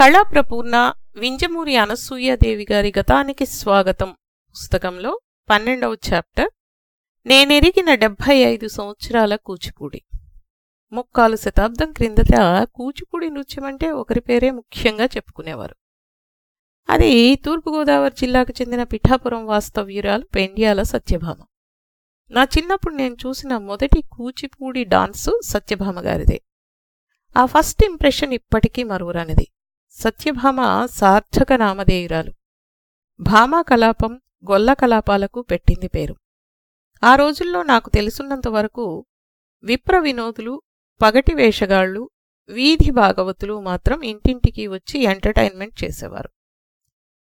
కళాప్రపూర్ణ వింజమూరి అనసూయాదేవి గారి గతానికి స్వాగతం. పుస్తకంలో పన్నెండవ చాప్టర్. నేనెరిగిన డెబ్భై ఐదు సంవత్సరాల కూచిపూడి. ముక్కాలు శతాబ్దం క్రిందట కూచిపూడి నృత్యం అంటే ఒకరి పేరే ముఖ్యంగా చెప్పుకునేవారు. అది తూర్పుగోదావరి జిల్లాకు చెందిన పిఠాపురం వాస్తవ్యురాలు పెండియాల సత్యభామ. నా చిన్నప్పుడు నేను చూసిన మొదటి కూచిపూడి డాన్సు సత్యభామ గారిదే. ఆ ఫస్ట్ ఇంప్రెషన్ ఇప్పటికీ మరువురానిది. సత్యభామ సార్థక నామధేయురాలు. భామా కలాపం గొల్ల కలాపాలకు పెట్టింది పేరు. ఆ రోజుల్లో నాకు తెలుసున్నంత వరకు విప్ర వినోదులు పగటి వేషగాళ్ళు వీధి భాగవతులు మాత్రం ఇంటింటికి వచ్చి ఎంటర్టైన్మెంట్ చేసేవారు.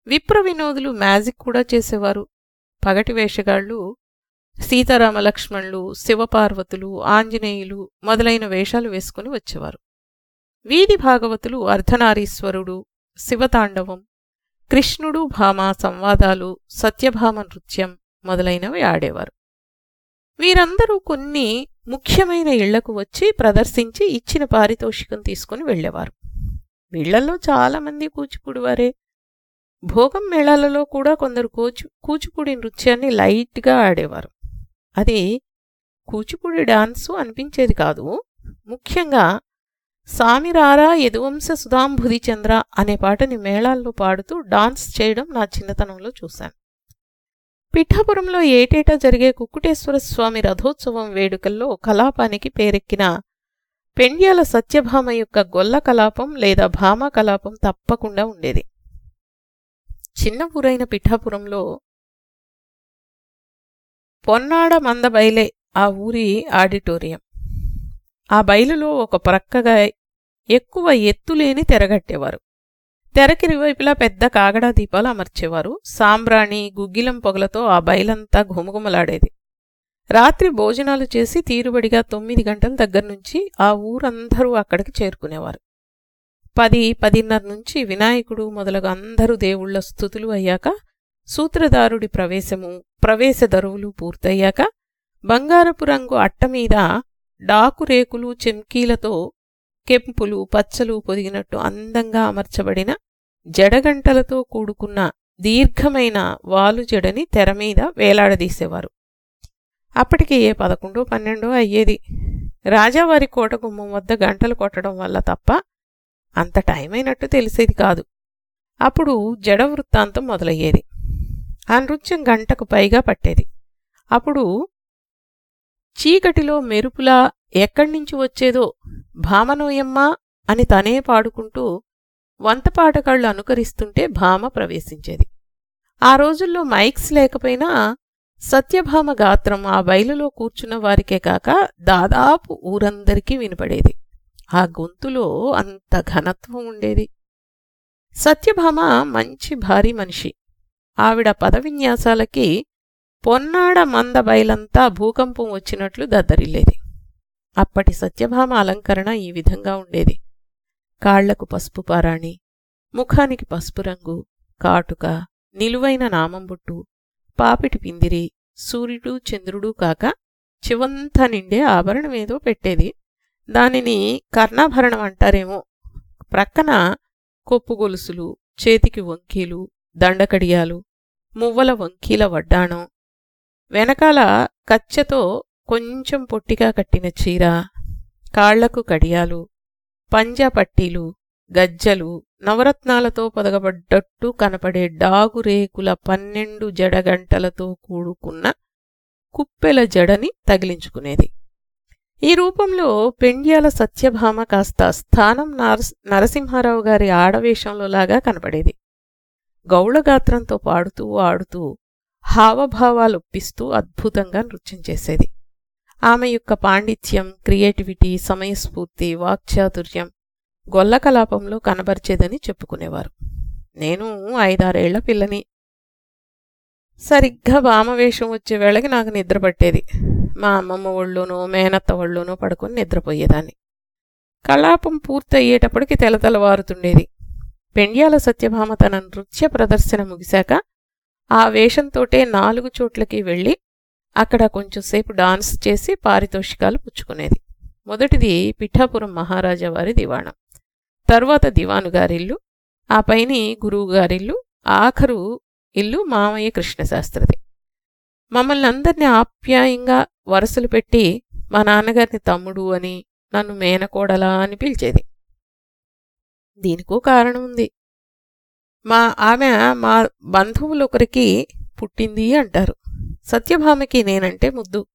విప్ర వినోదులు మ్యాజిక్ కూడా చేసేవారు. పగటి వేషగాళ్ళు సీతారామ లక్ష్మణులు శివపార్వతులు ఆంజనేయులు మొదలైన వేషాలు వేసుకుని వచ్చేవారు. వీధి భాగవతులు అర్ధనారీశ్వరుడు శివతాండవం కృష్ణుడు భామ సంవాదాలు సత్యభామ నృత్యం మొదలైనవి ఆడేవారు. వీరందరూ కొన్ని ముఖ్యమైన ఇళ్ళకు వచ్చి ప్రదర్శించి ఇచ్చిన పారితోషికం తీసుకుని వెళ్ళేవారు వీళ్ళలో చాలామంది కూచిపూడివారే. భోగం మేళాలలో కూడా కొందరు కూచి కూచిపూడి నృత్యాన్ని లైట్గా ఆడేవారు. అది కూచిపూడి డాన్సు అనిపించేది కాదు. ముఖ్యంగా సామిరారా యదువంశ సుధాంబుధి చంద్ర అనే పాటని మేళాల్లో పాడుతూ డాన్స్ చేయడం నా చిన్నతనంలో చూశాను. పిఠాపురంలో ఏటేటా జరిగే కుక్కుటేశ్వర స్వామి రథోత్సవం వేడుకల్లో కలాపానికి పేరెక్కిన పెండ్యాల సత్యభామ యొక్క గొల్ల కలాపం లేదా భామ కలాపం తప్పకుండా ఉండేది. చిన్న ఊరైన పిఠాపురంలో పొన్నాడ మందబైలే ఆ ఊరి ఆడిటోరియం. ఆ బయలులో ఒక ప్రక్కగా ఎక్కువ ఎత్తులేని తెరగట్టేవారు. తెరకిరివైపులా పెద్ద కాగడా దీపాలు అమర్చేవారు. సాంబ్రాణి గుగ్గిలం పొగలతో ఆ బయలంతా ఘుమఘుమలాడేది. రాత్రి భోజనాలు చేసి తీరుబడిగా తొమ్మిది గంటల దగ్గర నుంచి ఆ ఊరందరూ అక్కడికి చేరుకునేవారు. పది పదిన్నర నుంచి వినాయకుడు మొదలగు అందరూ దేవుళ్ళ స్థుతులు అయ్యాక సూత్రధారుడి ప్రవేశము ప్రవేశ దరువులు పూర్తయ్యాక బంగారపు రంగు అట్టమీద డాకురేకులు చెంకీలతో కెంపులు పచ్చలు పొదిగినట్టు అందంగా అమర్చబడిన జడగంటలతో కూడుకున్న దీర్ఘమైన వాలు జడని తెరమీద వేలాడదీసేవారు. అప్పటికి ఏ పదకొండో పన్నెండో అయ్యేది. రాజావారి కోట గుమ్మం వద్ద గంటలు కొట్టడం వల్ల తప్ప అంత టైం అయినట్టు తెలిసేది కాదు. అప్పుడు జడ వృత్తాంతం మొదలయ్యేది. ఆ నృత్యం గంటకు పైగా పట్టేది. అప్పుడు చీకటిలో మెరుపులా ఎక్కడ్నించి వచ్చేదో భామనోయమ్మ అని తనే పాడుకుంటూ వంతపాటగాళ్ళు అనుకరిస్తుంటే భామ ప్రవేశించేది. ఆ రోజుల్లో మైక్స్ లేకపోయినా సత్యభామ గాత్రం ఆ బయలులో కూర్చున్న వారికే కాక దాదాపు ఊరందరికీ వినపడేది. ఆ గొంతులో అంత ఘనత్వం ఉండేది. సత్యభామ మంచి భారీ మనిషి. ఆవిడ పదవిన్యాసాలకి పొన్నాడ మంద బయలంతా భూకంపం వచ్చినట్లు దద్దరిల్లేది. అప్పటి సత్యభామ అలంకరణ ఈ విధంగా ఉండేది. కాళ్ళకు పసుపు పారాణి ముఖానికి పసుపు రంగు కాటుక నిలువైన నామంబుట్టు పాపిటి పిందిరి సూర్యుడు చంద్రుడు కాక చివంతా నిండే ఆభరణమేదో పెట్టేది. దానిని కర్ణాభరణం అంటారేమో. ప్రక్కన కొప్పు గొలుసులు చేతికి వంకీలు దండకడియాలు మువ్వల వంకీల వడ్డాణం వెనకాల కచ్చెతో కొంచెం పొట్టిగా కట్టిన చీర కాళ్ళకు కడియాలు పంజా పట్టీలు గజ్జలు నవరత్నాలతో పొదగబడ్డట్టు కనపడే డాగురేకుల పన్నెండు జడగంటలతో కూడుకున్న కుప్పెల జడని తగిలించుకునేది. ఈ రూపంలో పెండ్యాల సత్యభామ కాస్త స్థానం నరసింహారావు గారి ఆడవేషంలోలాగా కనపడేది. గౌళగాత్రంతో పాడుతూ ఆడుతూ హావభావాలొప్పిస్తూ అద్భుతంగా నృత్యం చేసేది. ఆమె యొక్క పాండిత్యం క్రియేటివిటీ సమయస్ఫూర్తి వాక్చాతుర్యం గొల్లకలాపంలో కనబరిచేదని చెప్పుకునేవారు. నేను ఐదారేళ్ళ పిల్లని. సరిగ్గా భామవేషం వచ్చే వేళకి నాకు నిద్ర పట్టేది. మా అమ్మమ్మ ఒళ్ళోనో మేనత్త ఒళ్ళోనో పడుకొని నిద్రపోయేదాన్ని. కలాపం పూర్తయ్యేటప్పటికి తెలతెలవారుతుండేది. పెండ్యాల సత్యభామ తన నృత్య ప్రదర్శన ముగిశాక ఆ వేషంతోటే నాలుగు చోట్లకి వెళ్ళి అక్కడ కొంచెంసేపు డాన్స్ చేసి పారితోషికాలు పుచ్చుకునేది. మొదటిది పిఠాపురం మహారాజా వారి దివాణం. తర్వాత దివాను గారిల్లు ఆ పైని గురువుగారిల్లు ఆఖరు ఇల్లు మామయ్య కృష్ణశాస్త్రిది. మమ్మల్ని అందరినీ ఆప్యాయంగా వరుసలు పెట్టి మా నాన్నగారిని తమ్ముడు అని నన్ను మేనకోడలా అని పిలిచేది. దీనికో కారణం ఉంది మా ఆమె మా బంధువులొకరికి పుట్టింది అంటారు. సత్యభామకి నేనంటే ముద్దు.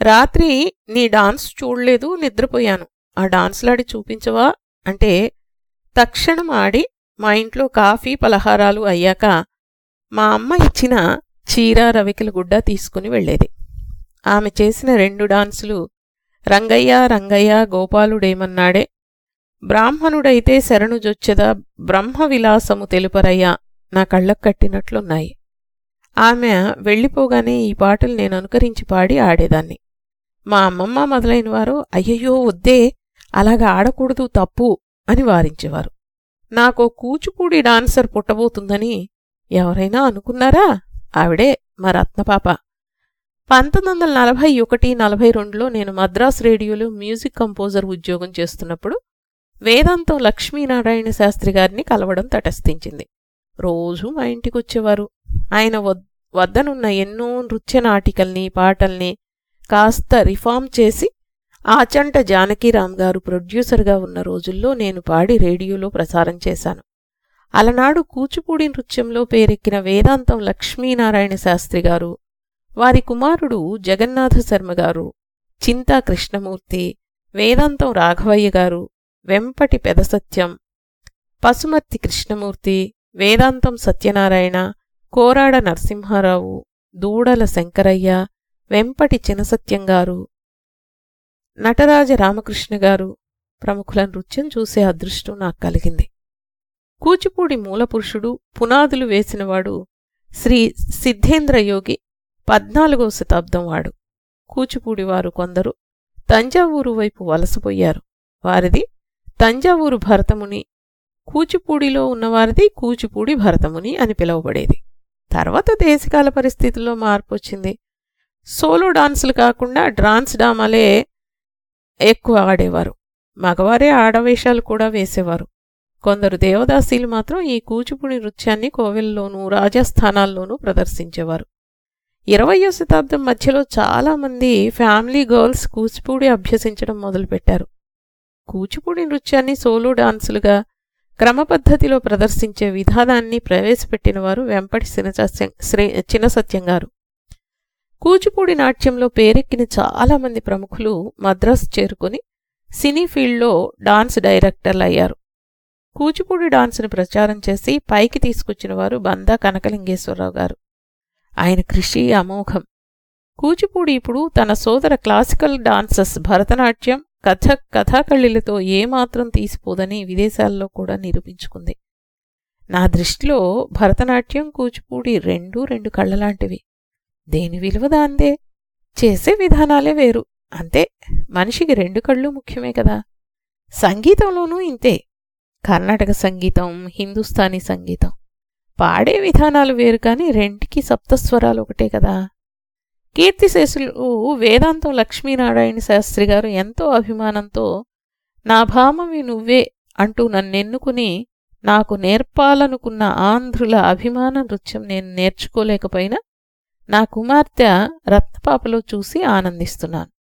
రాత్రి నీ డాన్స్ చూడలేదు నిద్రపోయాను. ఆ డాన్స్లాడి చూపించవా? అంటే తక్షణం ఆడి మా ఇంట్లో కాఫీ పలహారాలు అయ్యాక మా అమ్మ ఇచ్చిన చీర రవికిల గుడ్డ తీసుకుని వెళ్ళేది. ఆమె చేసిన రెండు డాన్సులు రంగయ్య రంగయ్య గోపాలుడేమన్నాడే బ్రాహ్మణుడైతే శరణుజొచ్చెదా బ్రహ్మ విలాసము తెలుపరయ్యా నా కళ్ళకు కట్టినట్లున్నాయి. ఆమె వెళ్ళిపోగానే ఈ పాటలు నేను అనుకరించి పాడి ఆడేదాన్ని. మా అమ్మమ్మ మొదలైన వారు అయ్యయ్యో వద్దే అలాగా ఆడకూడదు తప్పు అని వారించేవారు. నాకో కూచిపూడి డాన్సర్ పుట్టబోతుందని ఎవరైనా అనుకున్నారా? ఆవిడే మా రత్నపాప. పంతొమ్మిది వందల నలభై ఒకటి నలభై రెండులో నేను మద్రాస్ రేడియోలో మ్యూజిక్ కంపోజర్ ఉద్యోగం చేస్తున్నప్పుడు వేదాంతం లక్ష్మీనారాయణ శాస్త్రి గారిని కలవడం తటస్థించింది. రోజూ మా ఇంటికి వచ్చేవారు ఆయన వద్దనున్న ఎన్నో నృత్య నాటికల్ని పాటల్ని కాస్త రిఫార్మ్ చేసి ఆచంట జానకీరామ్ గారు ప్రొడ్యూసర్గా ఉన్న రోజుల్లో నేను పాడి రేడియోలో ప్రసారం చేశాను. అలనాడు కూచిపూడి నృత్యంలో పేరెక్కిన వేదాంతం లక్ష్మీనారాయణ శాస్త్రి గారు వారి కుమారుడు జగన్నాథ శర్మ గారు చింతా కృష్ణమూర్తి వేదాంతం రాఘవయ్య గారు వెంపటి పెదసత్యం పసుమర్తి కృష్ణమూర్తి వేదాంతం సత్యనారాయణ కోరాడ నరసింహారావు దూడల శంకరయ్య వెంపటి చినసత్యం గారు. నటరాజ రామకృష్ణ గారు ప్రముఖుల నృత్యం చూసే అదృష్టం నాకు కలిగింది. కూచిపూడి మూలపురుషుడు పునాదులు వేసినవాడు శ్రీ సిద్ధేంద్రయోగి పద్నాలుగో పద్నాలుగవ శతాబ్దం వాడు. కూచిపూడి వారు కొందరు తంజావూరు వైపు వలసపోయారు వారిది తంజావూరు భరతముని కూచిపూడిలో ఉన్నవారిది కూచిపూడి భరతముని అని పిలువబడేది. తర్వాత దేశకాల పరిస్థితుల్లో మార్పు వచ్చింది సోలో డాన్సులు కాకుండా డ్రాన్స్ డామాలే ఎక్కువ ఆడేవారు. మగవారే ఆడవేషాలు కూడా వేసేవారు. కొందరు దేవదాసీలు మాత్రం ఈ కూచిపూడి నృత్యాన్ని కోవెల్లోనూ రాజస్థానాల్లోనూ ప్రదర్శించేవారు. ఇరవయో శతాబ్దం మధ్యలో చాలామంది ఫ్యామిలీ గర్ల్స్ కూచిపూడి అభ్యసించడం మొదలుపెట్టారు. కూచిపూడి నృత్యాన్ని సోలో డాన్సులుగా క్రమపద్ధతిలో ప్రదర్శించే విధానాన్ని ప్రవేశపెట్టిన వారు వెంపటి సినసత్యం శ్రీ చినసత్యం గారు. కూచిపూడి నాట్యంలో పేరెక్కిన చాలామంది ప్రముఖులు మద్రాసు చేరుకుని సినీ ఫీల్డ్లో డాన్స్ డైరెక్టర్లు అయ్యారు. కూచిపూడి డాన్స్ను ప్రచారం చేసి పైకి తీసుకొచ్చిన వారు బందా కనకలింగేశ్వరరావు గారు. ఆయన కృషి అమోఘం. కూచిపూడి ఇప్పుడు తన సోదర క్లాసికల్ డాన్సెస్ భరతనాట్యం కథ కథాకళిలతో ఏమాత్రం తీసిపోదని విదేశాల్లో కూడా నిరూపించుకుంది. నా దృష్టిలో భరతనాట్యం కూచిపూడి రెండూ రెండు కళ్ళలాంటివి. దేని విలువ దాందే చేసే విధానాలే వేరు. అంతే మనిషికి రెండు కళ్ళు ముఖ్యమే కదా. సంగీతంలోనూ ఇంతే. కర్ణాటక సంగీతం హిందుస్థానీ సంగీతం. పాడే విధానాలు వేరు కానీ రెంటికి సప్తస్వరాలు ఒకటే కదా. కీర్తిశేషులు వేదాంతం లక్ష్మీనారాయణ శాస్త్రి గారు ఎంతో అభిమానంతో నా భామవి నువ్వే అంటూ నన్నెన్నుకుని నాకు నేర్పాలనుకున్న ఆంధ్రుల అభిమాన నృత్యం నేను నేర్చుకోలేకపోయినా నా కుమార్తె రత్నపాపలో చూసి ఆనందిస్తున్నాను.